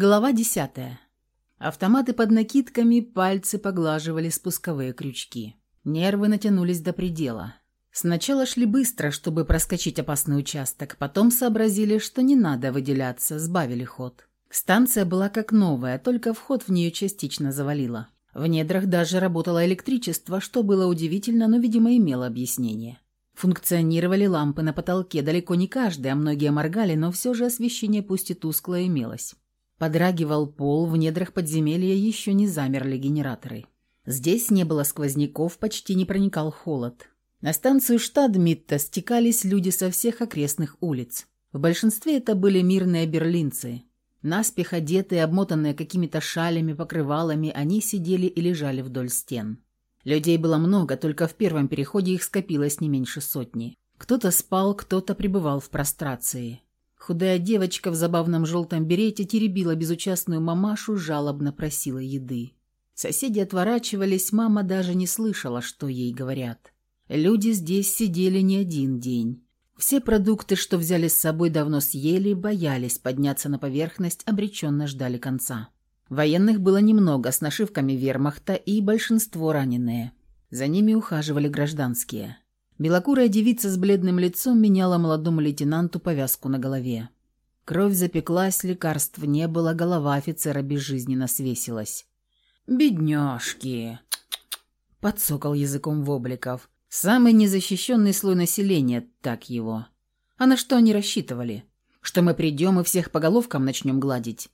Глава десятая. Автоматы под накидками, пальцы поглаживали спусковые крючки. Нервы натянулись до предела. Сначала шли быстро, чтобы проскочить опасный участок, потом сообразили, что не надо выделяться, сбавили ход. Станция была как новая, только вход в нее частично завалило. В недрах даже работало электричество, что было удивительно, но, видимо, имело объяснение. Функционировали лампы на потолке, далеко не каждый, а многие моргали, но все же освещение пусть и тусклое имелось. Подрагивал пол, в недрах подземелья еще не замерли генераторы. Здесь не было сквозняков, почти не проникал холод. На станцию Штадмитта стекались люди со всех окрестных улиц. В большинстве это были мирные берлинцы. Наспех одетые, обмотанные какими-то шалями, покрывалами, они сидели и лежали вдоль стен. Людей было много, только в первом переходе их скопилось не меньше сотни. Кто-то спал, кто-то пребывал в прострации. Худая девочка в забавном желтом берете теребила безучастную мамашу, жалобно просила еды. Соседи отворачивались, мама даже не слышала, что ей говорят. Люди здесь сидели не один день. Все продукты, что взяли с собой, давно съели, боялись подняться на поверхность, обреченно ждали конца. Военных было немного, с нашивками вермахта и большинство раненые. За ними ухаживали гражданские. Белокурая девица с бледным лицом меняла молодому лейтенанту повязку на голове. Кровь запеклась, лекарств не было, голова офицера безжизненно свесилась. «Бедняжки!» — подсокал языком Вобликов. «Самый незащищенный слой населения, так его. А на что они рассчитывали? Что мы придем и всех по головкам начнем гладить?»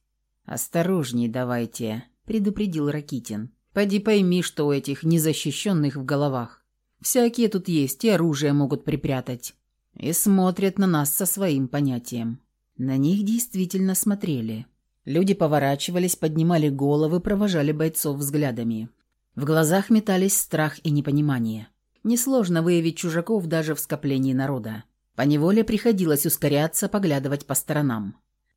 «Осторожней давайте», — предупредил Ракитин. «Поди пойми, что у этих незащищенных в головах. Всякие тут есть, и оружие могут припрятать. И смотрят на нас со своим понятием. На них действительно смотрели. Люди поворачивались, поднимали головы, провожали бойцов взглядами. В глазах метались страх и непонимание. Несложно выявить чужаков даже в скоплении народа. Поневоле приходилось ускоряться, поглядывать по сторонам.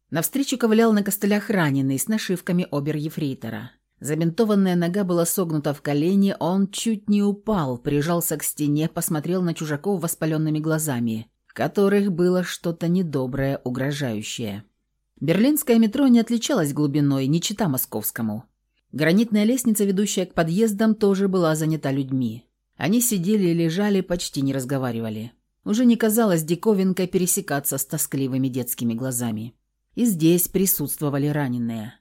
Навстречу ковылял на костылях раненый с нашивками обер-ефрейтора. Забинтованная нога была согнута в колени, он чуть не упал, прижался к стене, посмотрел на чужаков воспаленными глазами, которых было что-то недоброе, угрожающее. Берлинское метро не отличалось глубиной, не чита московскому. Гранитная лестница, ведущая к подъездам, тоже была занята людьми. Они сидели и лежали, почти не разговаривали. Уже не казалось диковинкой пересекаться с тоскливыми детскими глазами. И здесь присутствовали раненые.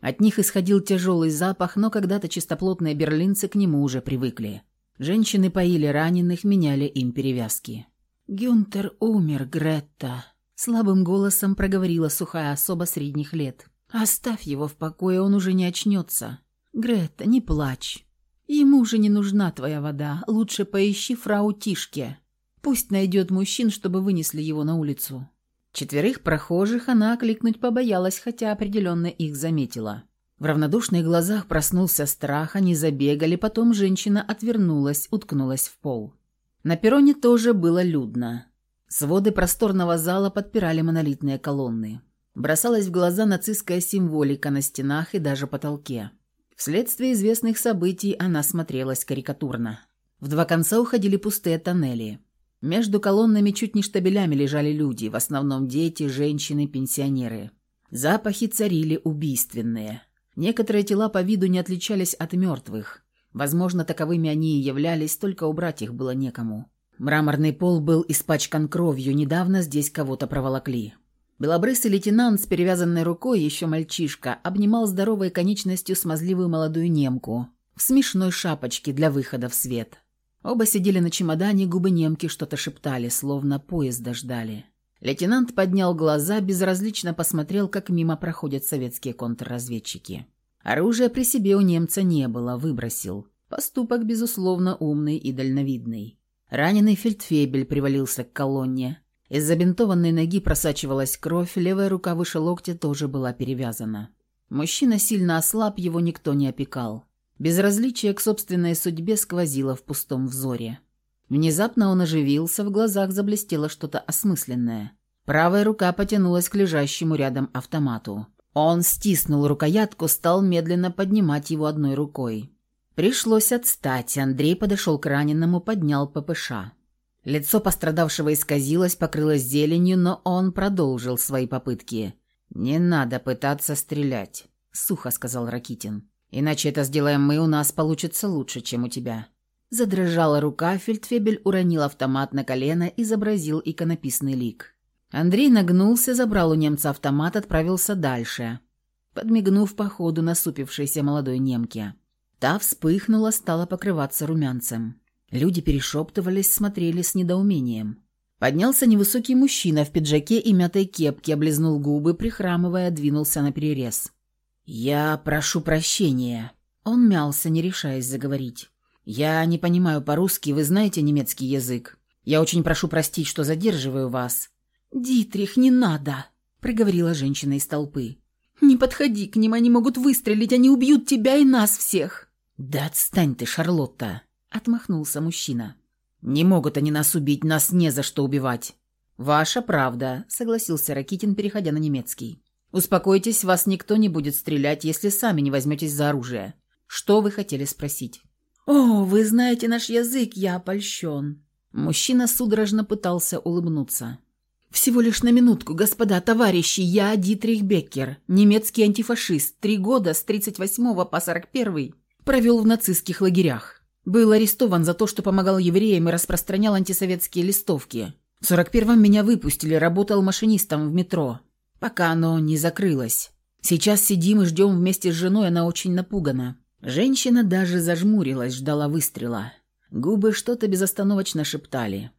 От них исходил тяжелый запах, но когда-то чистоплотные берлинцы к нему уже привыкли. Женщины поили раненых, меняли им перевязки. «Гюнтер умер, Гретта», — слабым голосом проговорила сухая особа средних лет. «Оставь его в покое, он уже не очнется. Гретта, не плачь. Ему уже не нужна твоя вода. Лучше поищи фрау Тишке. Пусть найдет мужчин, чтобы вынесли его на улицу. Четверых прохожих она окликнуть побоялась, хотя определенно их заметила. В равнодушных глазах проснулся страх, они забегали, потом женщина отвернулась, уткнулась в пол. На перроне тоже было людно. Своды просторного зала подпирали монолитные колонны. Бросалась в глаза нацистская символика на стенах и даже потолке. Вследствие известных событий она смотрелась карикатурно. В два конца уходили пустые тоннели. Между колоннами чуть не штабелями лежали люди, в основном дети, женщины, пенсионеры. Запахи царили убийственные. Некоторые тела по виду не отличались от мертвых. Возможно, таковыми они и являлись, только убрать их было некому. Мраморный пол был испачкан кровью, недавно здесь кого-то проволокли. Белобрысый лейтенант с перевязанной рукой, еще мальчишка, обнимал здоровой конечностью смазливую молодую немку в смешной шапочке для выхода в свет. Оба сидели на чемодане, губы немки что-то шептали, словно поезда ждали. Лейтенант поднял глаза, безразлично посмотрел, как мимо проходят советские контрразведчики. Оружия при себе у немца не было, выбросил. Поступок, безусловно, умный и дальновидный. Раненый фельдфебель привалился к колонне. Из забинтованной ноги просачивалась кровь, левая рука выше локтя тоже была перевязана. Мужчина сильно ослаб, его никто не опекал. Безразличие к собственной судьбе сквозило в пустом взоре. Внезапно он оживился, в глазах заблестело что-то осмысленное. Правая рука потянулась к лежащему рядом автомату. Он стиснул рукоятку, стал медленно поднимать его одной рукой. Пришлось отстать. Андрей подошел к раненому, поднял ППШ. Лицо пострадавшего исказилось, покрылось зеленью, но он продолжил свои попытки. «Не надо пытаться стрелять», — сухо сказал Ракитин. «Иначе это сделаем мы, у нас получится лучше, чем у тебя». Задрожала рука, фельдфебель уронил автомат на колено, изобразил иконописный лик. Андрей нагнулся, забрал у немца автомат, отправился дальше, подмигнув по ходу насупившейся молодой немке. Та вспыхнула, стала покрываться румянцем. Люди перешептывались, смотрели с недоумением. Поднялся невысокий мужчина в пиджаке и мятой кепке, облизнул губы, прихрамывая, двинулся на перерез. «Я прошу прощения». Он мялся, не решаясь заговорить. «Я не понимаю по-русски, вы знаете немецкий язык. Я очень прошу простить, что задерживаю вас». «Дитрих, не надо!» — проговорила женщина из толпы. «Не подходи к ним, они могут выстрелить, они убьют тебя и нас всех!» «Да отстань ты, Шарлотта!» — отмахнулся мужчина. «Не могут они нас убить, нас не за что убивать». «Ваша правда», — согласился Ракитин, переходя на немецкий. «Успокойтесь, вас никто не будет стрелять, если сами не возьметесь за оружие. Что вы хотели спросить?» «О, вы знаете наш язык, я опольщен». Мужчина судорожно пытался улыбнуться. «Всего лишь на минутку, господа, товарищи, я Дитрих Беккер, немецкий антифашист, три года с 38 по 41 провел в нацистских лагерях. Был арестован за то, что помогал евреям и распространял антисоветские листовки. В 41-м меня выпустили, работал машинистом в метро, пока оно не закрылось. Сейчас сидим и ждем вместе с женой, она очень напугана. Женщина даже зажмурилась, ждала выстрела. Губы что-то безостановочно шептали.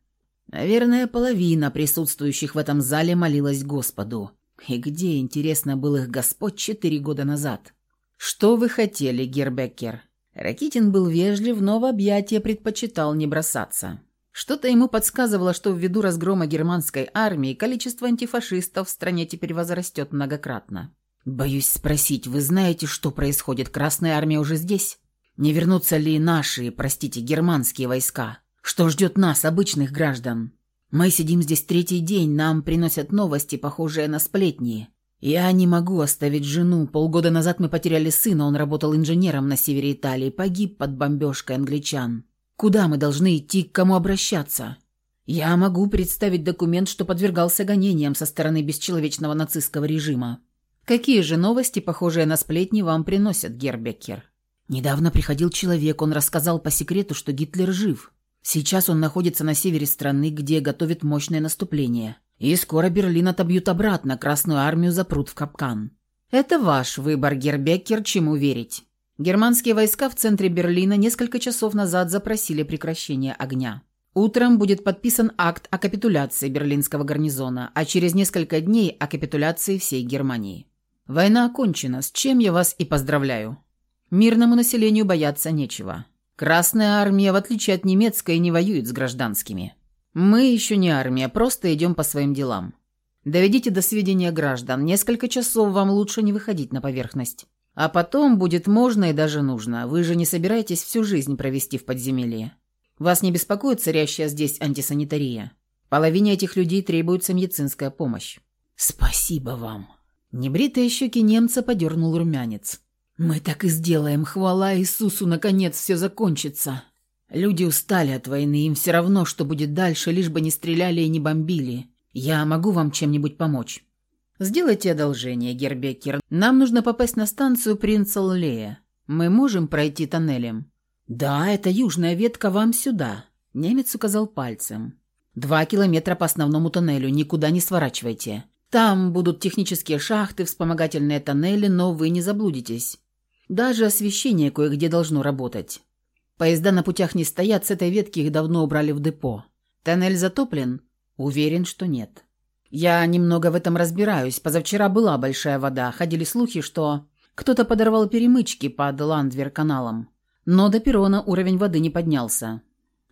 Наверное, половина присутствующих в этом зале молилась Господу. И где, интересно, был их Господь четыре года назад? «Что вы хотели, Гербеккер?» Ракитин был вежлив, но в объятия предпочитал не бросаться. Что-то ему подсказывало, что ввиду разгрома германской армии количество антифашистов в стране теперь возрастет многократно. «Боюсь спросить, вы знаете, что происходит? Красная армия уже здесь? Не вернутся ли наши, простите, германские войска? Что ждет нас, обычных граждан? Мы сидим здесь третий день, нам приносят новости, похожие на сплетни. Я не могу оставить жену. Полгода назад мы потеряли сына, он работал инженером на севере Италии, погиб под бомбежкой англичан. Куда мы должны идти, к кому обращаться? Я могу представить документ, что подвергался гонениям со стороны бесчеловечного нацистского режима. Какие же новости, похожие на сплетни, вам приносят, Гербекер? Недавно приходил человек, он рассказал по секрету, что Гитлер жив. Сейчас он находится на севере страны, где готовит мощное наступление. И скоро Берлин отобьют обратно, Красную армию запрут в капкан. Это ваш выбор, Гербекер, чему верить. Германские войска в центре Берлина несколько часов назад запросили прекращение огня. Утром будет подписан акт о капитуляции берлинского гарнизона, а через несколько дней о капитуляции всей Германии. Война окончена, с чем я вас и поздравляю. Мирному населению бояться нечего. Красная армия, в отличие от немецкой, не воюет с гражданскими. Мы еще не армия, просто идем по своим делам. Доведите до сведения граждан, несколько часов вам лучше не выходить на поверхность. А потом будет можно и даже нужно. Вы же не собираетесь всю жизнь провести в подземелье. Вас не беспокоит царящая здесь антисанитария? Половине этих людей требуется медицинская помощь. Спасибо вам. Небритые щеки немца подернул румянец. «Мы так и сделаем. Хвала Иисусу, наконец все закончится. Люди устали от войны, им все равно, что будет дальше, лишь бы не стреляли и не бомбили. Я могу вам чем-нибудь помочь?» «Сделайте одолжение, Гербекер. Нам нужно попасть на станцию Принца Лея. Мы можем пройти тоннелем?» «Да, это южная ветка вам сюда», — немец указал пальцем. «Два километра по основному тоннелю, никуда не сворачивайте. Там будут технические шахты, вспомогательные тоннели, но вы не заблудитесь. Даже освещение кое-где должно работать. Поезда на путях не стоят, с этой ветки их давно убрали в депо. Тоннель затоплен? Уверен, что нет. Я немного в этом разбираюсь. Позавчера была большая вода. Ходили слухи, что кто-то подорвал перемычки под Ландвер-каналом. Но до перрона уровень воды не поднялся.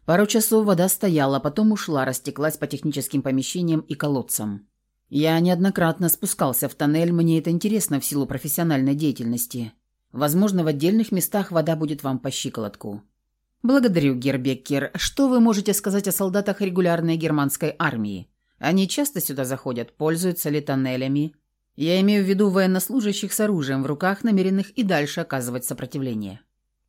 Пару часов вода стояла, потом ушла, растеклась по техническим помещениям и колодцам. Я неоднократно спускался в тоннель, мне это интересно в силу профессиональной деятельности. Возможно, в отдельных местах вода будет вам по щиколотку. Благодарю, Гербеккер. Что вы можете сказать о солдатах регулярной германской армии? Они часто сюда заходят, пользуются ли тоннелями? Я имею в виду военнослужащих с оружием в руках, намеренных и дальше оказывать сопротивление.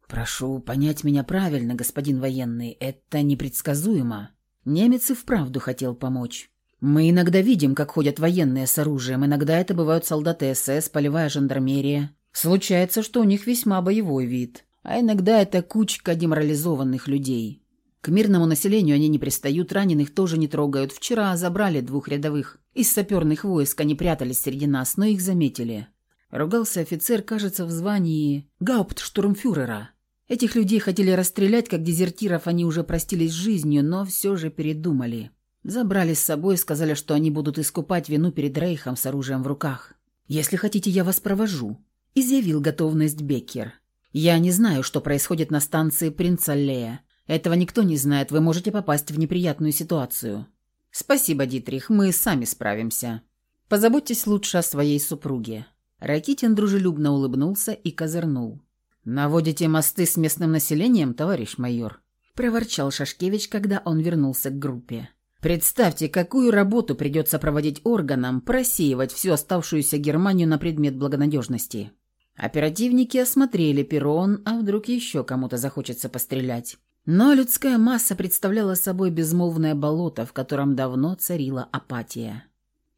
Прошу понять меня правильно, господин военный, это непредсказуемо. Немец и вправду хотел помочь. Мы иногда видим, как ходят военные с оружием, иногда это бывают солдаты СС, полевая жандармерия. Случается, что у них весьма боевой вид, а иногда это кучка деморализованных людей. К мирному населению они не пристают, раненых тоже не трогают. Вчера забрали двух рядовых. Из саперных войск они прятались среди нас, но их заметили. Ругался офицер, кажется, в звании гауптштурмфюрера. Этих людей хотели расстрелять, как дезертиров они уже простились с жизнью, но все же передумали. Забрали с собой, сказали, что они будут искупать вину перед Рейхом с оружием в руках. «Если хотите, я вас провожу», – изъявил готовность Беккер. «Я не знаю, что происходит на станции Принца Лея. Этого никто не знает, вы можете попасть в неприятную ситуацию». «Спасибо, Дитрих, мы сами справимся. Позаботьтесь лучше о своей супруге». Ракитин дружелюбно улыбнулся и козырнул. «Наводите мосты с местным населением, товарищ майор?» – проворчал Шашкевич, когда он вернулся к группе. Представьте, какую работу придется проводить органам, просеивать всю оставшуюся Германию на предмет благонадежности. Оперативники осмотрели перрон, а вдруг еще кому-то захочется пострелять. Но людская масса представляла собой безмолвное болото, в котором давно царила апатия.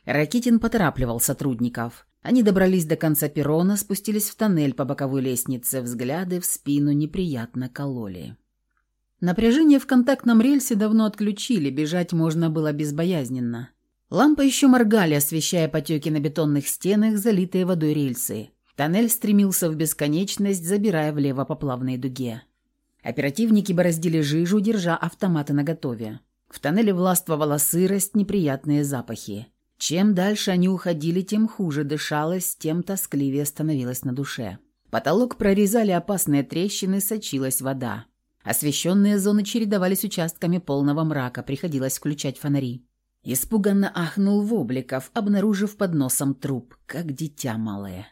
Ракитин поторапливал сотрудников. Они добрались до конца перрона, спустились в тоннель по боковой лестнице, взгляды в спину неприятно кололи. Напряжение в контактном рельсе давно отключили, бежать можно было безбоязненно. Лампы еще моргали, освещая потеки на бетонных стенах, залитые водой рельсы. Тоннель стремился в бесконечность, забирая влево по плавной дуге. Оперативники бороздили жижу, держа автоматы наготове. В тоннеле властвовала сырость, неприятные запахи. Чем дальше они уходили, тем хуже дышалось, тем тоскливее становилось на душе. Потолок прорезали опасные трещины, сочилась вода. Освещенные зоны чередовались участками полного мрака, приходилось включать фонари. Испуганно ахнул Вобликов, обнаружив под носом труп, как дитя малое.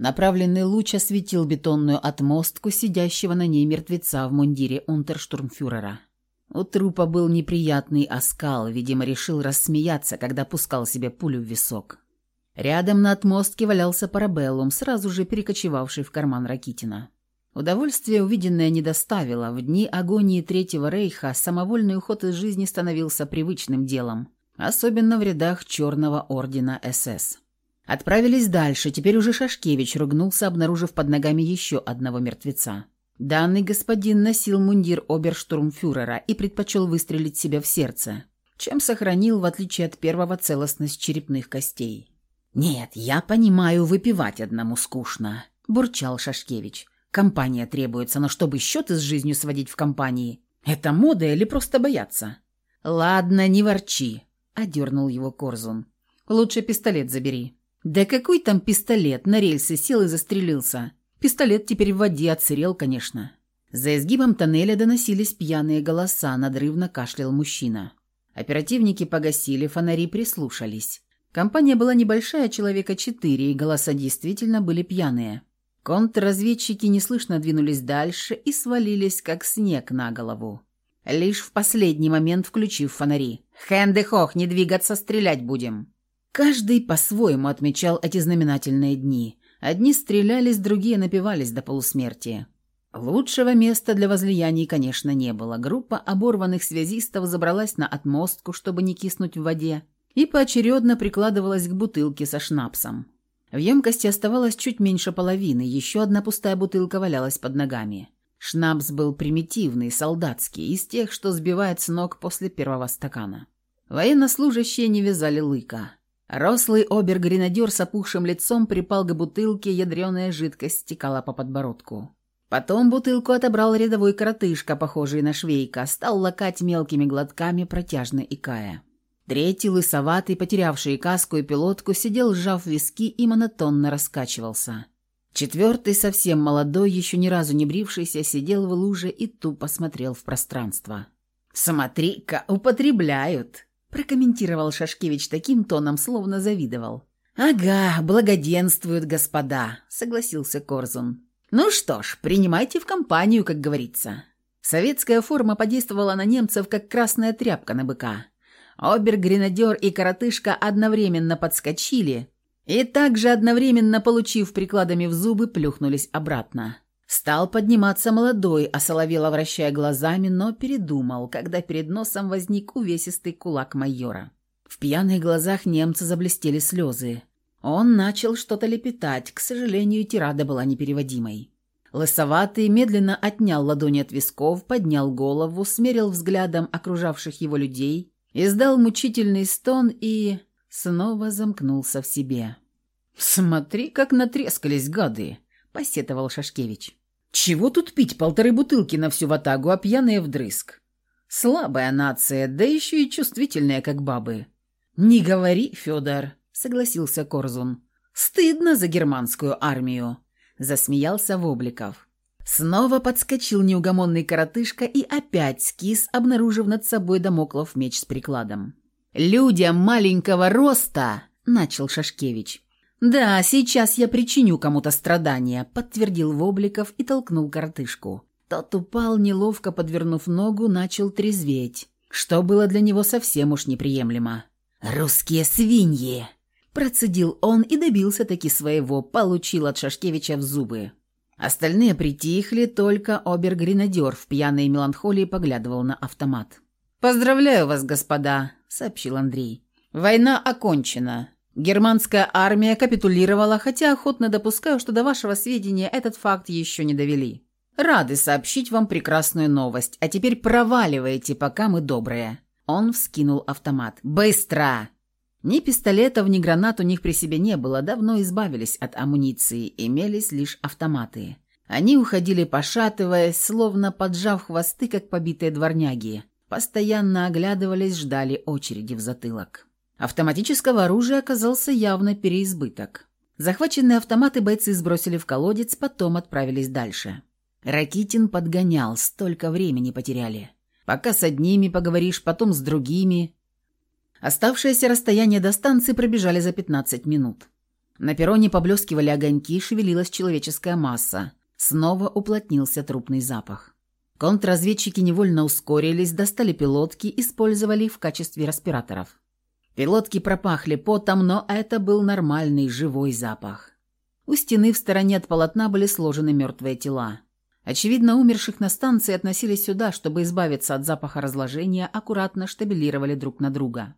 Направленный луч осветил бетонную отмостку сидящего на ней мертвеца в мундире унтерштурмфюрера. У трупа был неприятный оскал, видимо, решил рассмеяться, когда пускал себе пулю в висок. Рядом на отмостке валялся парабеллум, сразу же перекочевавший в карман Ракитина. Удовольствие увиденное не доставило. В дни агонии Третьего Рейха самовольный уход из жизни становился привычным делом, особенно в рядах Черного Ордена СС. Отправились дальше, теперь уже Шашкевич ругнулся, обнаружив под ногами еще одного мертвеца. Данный господин носил мундир оберштурмфюрера и предпочел выстрелить себя в сердце, чем сохранил, в отличие от первого, целостность черепных костей. «Нет, я понимаю, выпивать одному скучно», – бурчал Шашкевич. Компания требуется, но чтобы счеты с жизнью сводить в компании, это мода или просто бояться? Ладно, не ворчи, одернул его Корзун. Лучше пистолет забери. Да какой там пистолет? На рельсы сел и застрелился. Пистолет теперь в воде отсырел, конечно. За изгибом тоннеля доносились пьяные голоса, надрывно кашлял мужчина. Оперативники погасили фонари, прислушались. Компания была небольшая, человека четыре, и голоса действительно были пьяные. Контрразведчики неслышно двинулись дальше и свалились, как снег на голову. Лишь в последний момент включив фонари. «Хэнды-хох, не двигаться, стрелять будем!» Каждый по-своему отмечал эти знаменательные дни. Одни стрелялись, другие напивались до полусмерти. Лучшего места для возлияний, конечно, не было. Группа оборванных связистов забралась на отмостку, чтобы не киснуть в воде, и поочередно прикладывалась к бутылке со шнапсом. В емкости оставалось чуть меньше половины, еще одна пустая бутылка валялась под ногами. Шнапс был примитивный, солдатский, из тех, что сбивает с ног после первого стакана. Военнослужащие не вязали лыка. Рослый обер-гренадер с опухшим лицом припал к бутылке, ядреная жидкость стекала по подбородку. Потом бутылку отобрал рядовой коротышка, похожий на швейка, стал лакать мелкими глотками, протяжно икая. Третий, лысоватый, потерявший каску и пилотку, сидел, сжав виски и монотонно раскачивался. Четвертый, совсем молодой, еще ни разу не брившийся, сидел в луже и тупо смотрел в пространство. «Смотри-ка, употребляют!» – прокомментировал Шашкевич таким тоном, словно завидовал. «Ага, благоденствуют господа», – согласился Корзун. «Ну что ж, принимайте в компанию, как говорится». Советская форма подействовала на немцев, как красная тряпка на быка. Обер-гренадер и коротышка одновременно подскочили и также одновременно, получив прикладами в зубы, плюхнулись обратно. Стал подниматься молодой, осоловело вращая глазами, но передумал, когда перед носом возник увесистый кулак майора. В пьяных глазах немца заблестели слезы. Он начал что-то лепетать, к сожалению, тирада была непереводимой. Лысоватый медленно отнял ладони от висков, поднял голову, смерил взглядом окружавших его людей, издал мучительный стон и снова замкнулся в себе. «Смотри, как натрескались гады!» — посетовал Шашкевич. «Чего тут пить полторы бутылки на всю ватагу, а пьяные вдрызг? Слабая нация, да еще и чувствительная, как бабы». «Не говори, Федор», — согласился Корзун. «Стыдно за германскую армию», — засмеялся Вобликов. Снова подскочил неугомонный коротышка и опять скис, обнаружив над собой домоклов меч с прикладом. «Людям маленького роста!» — начал Шашкевич. «Да, сейчас я причиню кому-то страдания», — подтвердил Вобликов и толкнул коротышку. Тот упал, неловко подвернув ногу, начал трезветь, что было для него совсем уж неприемлемо. «Русские свиньи!» Процедил он и добился таки своего, получил от Шашкевича в зубы. Остальные притихли, только обер-гренадер в пьяной меланхолии поглядывал на автомат. «Поздравляю вас, господа», — сообщил Андрей. «Война окончена. Германская армия капитулировала, хотя охотно допускаю, что до вашего сведения этот факт еще не довели. Рады сообщить вам прекрасную новость, а теперь проваливайте, пока мы добрые». Он вскинул автомат. «Быстро!» Ни пистолетов, ни гранат у них при себе не было, давно избавились от амуниции, имелись лишь автоматы. Они уходили пошатываясь, словно поджав хвосты, как побитые дворняги. Постоянно оглядывались, ждали очереди в затылок. Автоматического оружия оказался явно переизбыток. Захваченные автоматы бойцы сбросили в колодец, потом отправились дальше. Ракитин подгонял, столько времени потеряли. Пока с одними поговоришь, потом с другими. Оставшееся расстояние до станции пробежали за 15 минут. На перроне поблескивали огоньки, шевелилась человеческая масса. Снова уплотнился трупный запах. Контрразведчики невольно ускорились, достали пилотки, использовали в качестве респираторов. Пилотки пропахли потом, но это был нормальный, живой запах. У стены в стороне от полотна были сложены мертвые тела. Очевидно, умерших на станции относили сюда, чтобы избавиться от запаха разложения, аккуратно штабелировали друг на друга.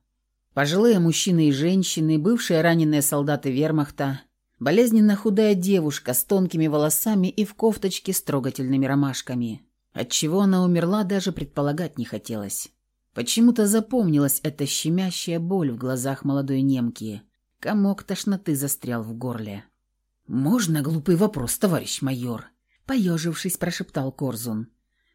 Пожилые мужчины и женщины, бывшие раненые солдаты вермахта, болезненно худая девушка с тонкими волосами и в кофточке с трогательными ромашками. Отчего она умерла, даже предполагать не хотелось. Почему-то запомнилась эта щемящая боль в глазах молодой немки. Комок тошноты застрял в горле. «Можно глупый вопрос, товарищ майор?» Поежившись, прошептал Корзун.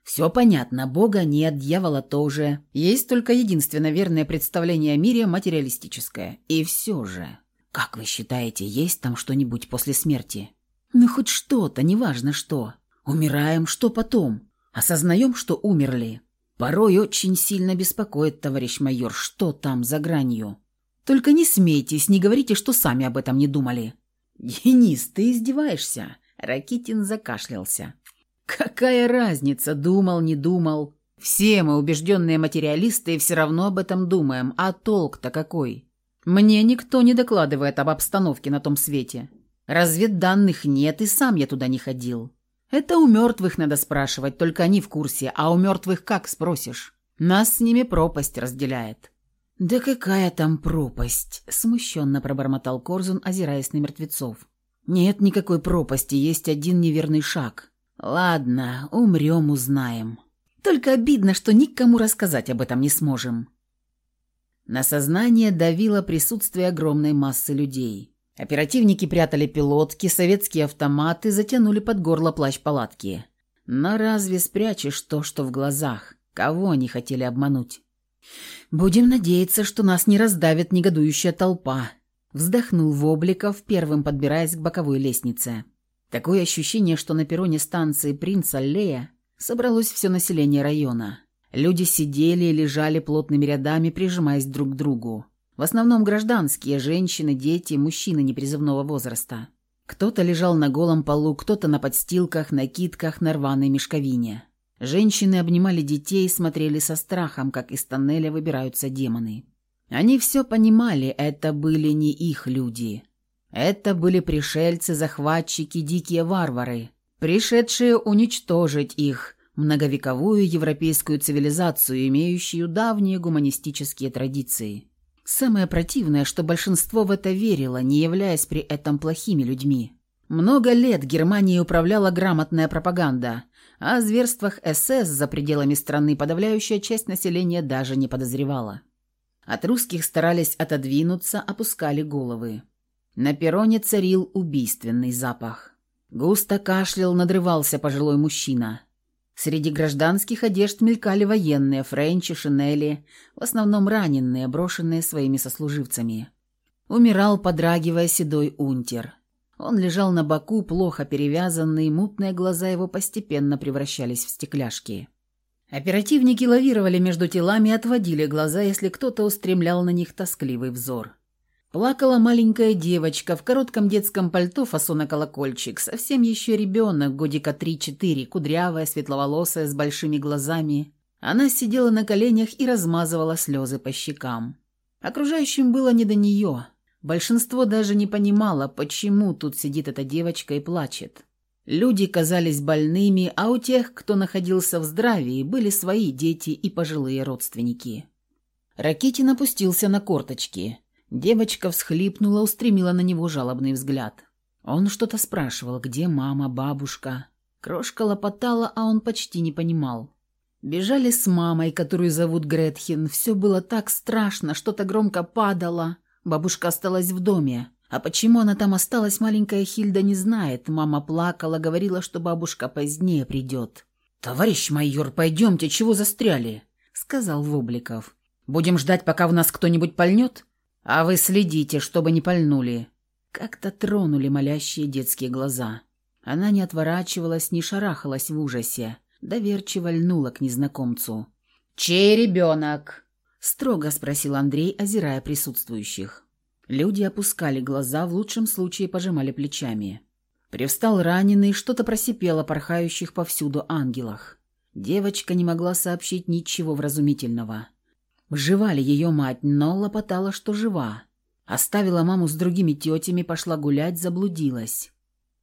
Все понятно, Бога нет, дьявола тоже. Есть только единственно верное представление о мире материалистическое. И все же, как вы считаете, есть там что-нибудь после смерти? Ну, хоть что-то, неважно что. Умираем, что потом? Осознаем, что умерли. Порой очень сильно беспокоит, товарищ майор, что там за гранью. Только не смейтесь, не говорите, что сами об этом не думали. Денис, ты издеваешься? Ракитин закашлялся. Какая разница, думал, не думал. Все мы, убежденные материалисты, все равно об этом думаем. А толк-то какой? Мне никто не докладывает об обстановке на том свете. Разведданных нет, и сам я туда не ходил. Это у мертвых надо спрашивать, только они в курсе. А у мертвых как спросишь? Нас с ними пропасть разделяет. «Да какая там пропасть?» – смущенно пробормотал Корзун, озираясь на мертвецов. «Нет никакой пропасти, есть один неверный шаг. Ладно, умрем, узнаем. Только обидно, что никому рассказать об этом не сможем. На сознание давило присутствие огромной массы людей. Оперативники прятали пилотки, советские автоматы затянули под горло плащ-палатки. Но разве спрячешь то, что в глазах? Кого они хотели обмануть? «Будем надеяться, что нас не раздавит негодующая толпа», вздохнул Вобликов, первым подбираясь к боковой лестнице. Такое ощущение, что на перроне станции Принца Лея собралось все население района. Люди сидели и лежали плотными рядами, прижимаясь друг к другу. В основном гражданские, женщины, дети, мужчины непризывного возраста. Кто-то лежал на голом полу, кто-то на подстилках, накидках, на рваной мешковине. Женщины обнимали детей и смотрели со страхом, как из тоннеля выбираются демоны. Они все понимали, это были не их люди. Это были пришельцы, захватчики, дикие варвары, пришедшие уничтожить их, многовековую европейскую цивилизацию, имеющую давние гуманистические традиции. Самое противное, что большинство в это верило, не являясь при этом плохими людьми. Много лет Германией управляла грамотная пропаганда, а о зверствах СС за пределами страны подавляющая часть населения даже не подозревала. От русских старались отодвинуться, опускали головы. На перроне царил убийственный запах. Густо кашлял, надрывался пожилой мужчина. Среди гражданских одежд мелькали военные, френчи, шинели, в основном раненые, брошенные своими сослуживцами. Умирал, подрагивая, седой унтер. Он лежал на боку, плохо перевязанный, мутные глаза его постепенно превращались в стекляшки. Оперативники лавировали между телами и отводили глаза, если кто-то устремлял на них тоскливый взор. Плакала маленькая девочка в коротком детском пальто фасона колокольчик, совсем еще ребенок, годика три-четыре, кудрявая, светловолосая, с большими глазами. Она сидела на коленях и размазывала слезы по щекам. Окружающим было не до нее. Большинство даже не понимало, почему тут сидит эта девочка и плачет. Люди казались больными, а у тех, кто находился в здравии, были свои дети и пожилые родственники. Ракитин опустился на корточки – Девочка всхлипнула, устремила на него жалобный взгляд. Он что-то спрашивал, где мама, бабушка. Крошка лопотала, а он почти не понимал. Бежали с мамой, которую зовут Гретхен. Все было так страшно, что-то громко падало. Бабушка осталась в доме. А почему она там осталась, маленькая Хильда не знает. Мама плакала, говорила, что бабушка позднее придет. «Товарищ майор, пойдемте, чего застряли?» — сказал Вобликов. «Будем ждать, пока в нас кто-нибудь пальнет?» «А вы следите, чтобы не пальнули». Как-то тронули молящие детские глаза. Она не отворачивалась, не шарахалась в ужасе. Доверчиво льнула к незнакомцу. «Чей ребенок?» — строго спросил Андрей, озирая присутствующих. Люди опускали глаза, в лучшем случае пожимали плечами. Привстал раненый, что-то просипело порхающих повсюду ангелах. Девочка не могла сообщить ничего вразумительного. Жива ли ее мать, но лопотала, что жива. Оставила маму с другими тетями, пошла гулять, заблудилась.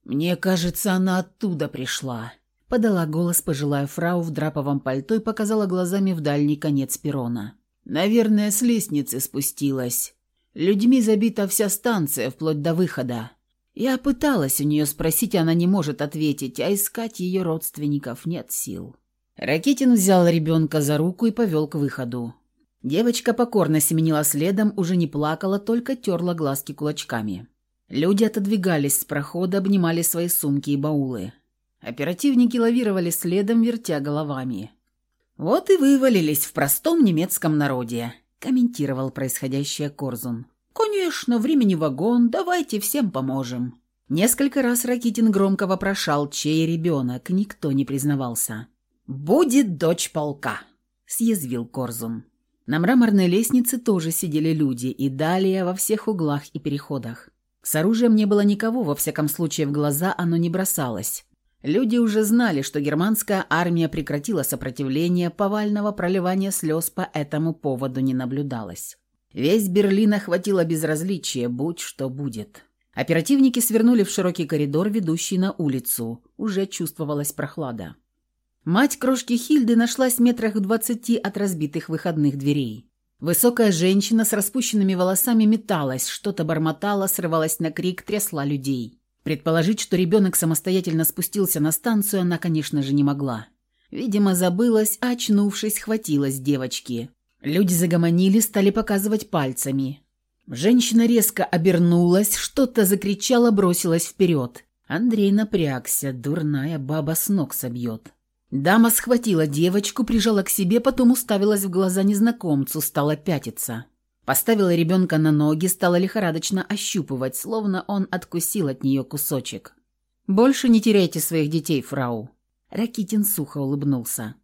«Мне кажется, она оттуда пришла», — подала голос пожилая фрау в драповом пальто и показала глазами в дальний конец перрона. «Наверное, с лестницы спустилась. Людьми забита вся станция, вплоть до выхода. Я пыталась у нее спросить, она не может ответить, а искать ее родственников нет сил». Ракитин взял ребенка за руку и повел к выходу. Девочка покорно семенила следом, уже не плакала, только терла глазки кулачками. Люди отодвигались с прохода, обнимали свои сумки и баулы. Оперативники лавировали следом, вертя головами. «Вот и вывалились в простом немецком народе», – комментировал происходящее Корзун. «Конечно, времени вагон, давайте всем поможем». Несколько раз Ракитин громко вопрошал, чей ребенок, никто не признавался. «Будет дочь полка», – съязвил Корзун. На мраморной лестнице тоже сидели люди, и далее во всех углах и переходах. С оружием не было никого, во всяком случае в глаза оно не бросалось. Люди уже знали, что германская армия прекратила сопротивление, повального проливания слез по этому поводу не наблюдалось. Весь Берлин охватило безразличие, будь что будет. Оперативники свернули в широкий коридор, ведущий на улицу. Уже чувствовалась прохлада. Мать крошки Хильды нашлась метрах в двадцати от разбитых выходных дверей. Высокая женщина с распущенными волосами металась, что-то бормотала, срывалась на крик, трясла людей. Предположить, что ребенок самостоятельно спустился на станцию, она, конечно же, не могла. Видимо, забылась, а очнувшись, хватилась девочки. Люди загомонили, стали показывать пальцами. Женщина резко обернулась, что-то закричала, бросилась вперед. Андрей напрягся, дурная баба с ног собьет. Дама схватила девочку, прижала к себе, потом уставилась в глаза незнакомцу, стала пятиться. Поставила ребенка на ноги, стала лихорадочно ощупывать, словно он откусил от нее кусочек. «Больше не теряйте своих детей, фрау». Ракитин сухо улыбнулся.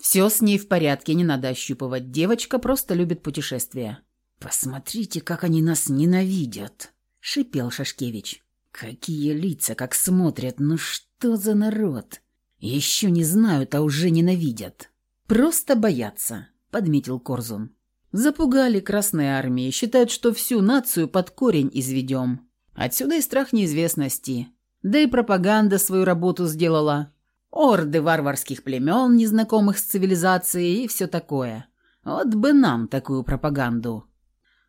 «Все с ней в порядке, не надо ощупывать. Девочка просто любит путешествия». «Посмотрите, как они нас ненавидят», — шипел Шашкевич. «Какие лица, как смотрят, ну что за народ!» «Еще не знают, а уже ненавидят». «Просто боятся», — подметил Корзун. «Запугали Красной армии, считают, что всю нацию под корень изведем. Отсюда и страх неизвестности. Да и пропаганда свою работу сделала. Орды варварских племен, незнакомых с цивилизацией и все такое. Вот бы нам такую пропаганду».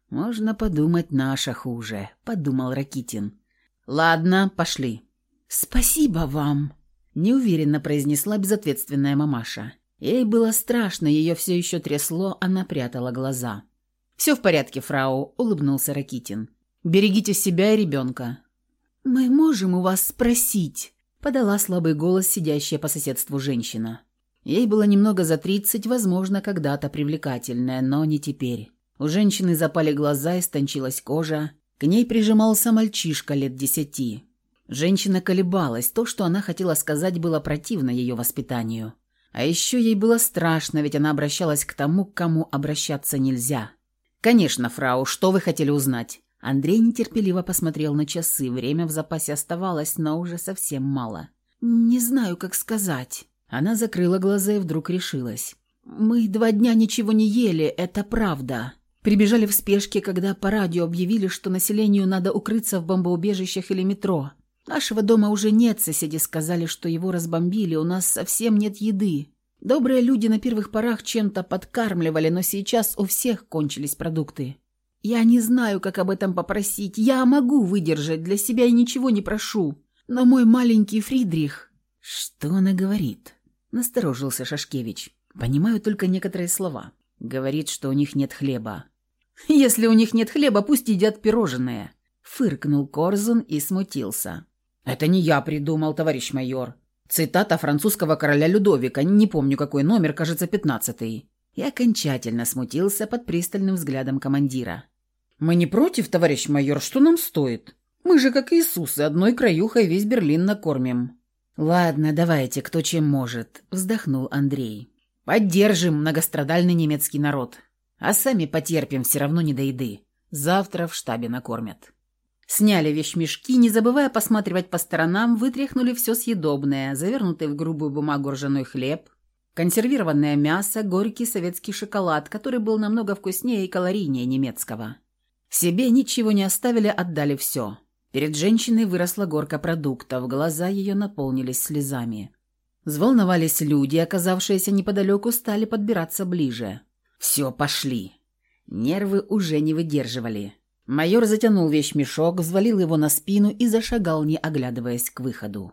«Можно подумать, наша хуже», — подумал Ракитин. «Ладно, пошли». «Спасибо вам», — неуверенно произнесла безответственная мамаша. Ей было страшно, ее все еще трясло, она прятала глаза. «Все в порядке, фрау», — улыбнулся Ракитин. «Берегите себя и ребенка». «Мы можем у вас спросить?» — подала слабый голос сидящая по соседству женщина. Ей было немного за тридцать, возможно, когда-то привлекательная, но не теперь. У женщины запали глаза, истончилась кожа. К ней прижимался мальчишка лет десяти. Женщина колебалась, то, что она хотела сказать, было противно ее воспитанию. А еще ей было страшно, ведь она обращалась к тому, к кому обращаться нельзя. «Конечно, фрау, что вы хотели узнать?» Андрей нетерпеливо посмотрел на часы. Время в запасе оставалось, но уже совсем мало. «Не знаю, как сказать». Она закрыла глаза и вдруг решилась. «Мы два дня ничего не ели, это правда. Прибежали в спешке, когда по радио объявили, что населению надо укрыться в бомбоубежищах или метро. Нашего дома уже нет, соседи сказали, что его разбомбили, у нас совсем нет еды. Добрые люди на первых порах чем-то подкармливали, но сейчас у всех кончились продукты. Я не знаю, как об этом попросить. Я могу выдержать, для себя и ничего не прошу. Но мой маленький Фридрих... Что она говорит? Насторожился Шашкевич. Понимаю только некоторые слова. Говорит, что у них нет хлеба. Если у них нет хлеба, пусть едят пирожные. Фыркнул Корзун и смутился. Это не я придумал, товарищ майор. Цитата французского короля Людовика, не помню какой номер, кажется, пятнадцатый. И окончательно смутился под пристальным взглядом командира. «Мы не против, товарищ майор, что нам стоит? Мы же, как Иисусы, одной краюхой весь Берлин накормим». «Ладно, давайте, кто чем может», — вздохнул Андрей. «Поддержим многострадальный немецкий народ. А сами потерпим, все равно не до еды. Завтра в штабе накормят». Сняли вещмешки, не забывая посматривать по сторонам, вытряхнули все съедобное, завернутый в грубую бумагу ржаной хлеб, консервированное мясо, горький советский шоколад, который был намного вкуснее и калорийнее немецкого. Себе ничего не оставили, отдали все. Перед женщиной выросла горка продуктов, глаза ее наполнились слезами. Взволновались люди, оказавшиеся неподалеку, стали подбираться ближе. «Все, пошли». Нервы уже не выдерживали. Майор затянул вещмешок, взвалил его на спину и зашагал, не оглядываясь к выходу.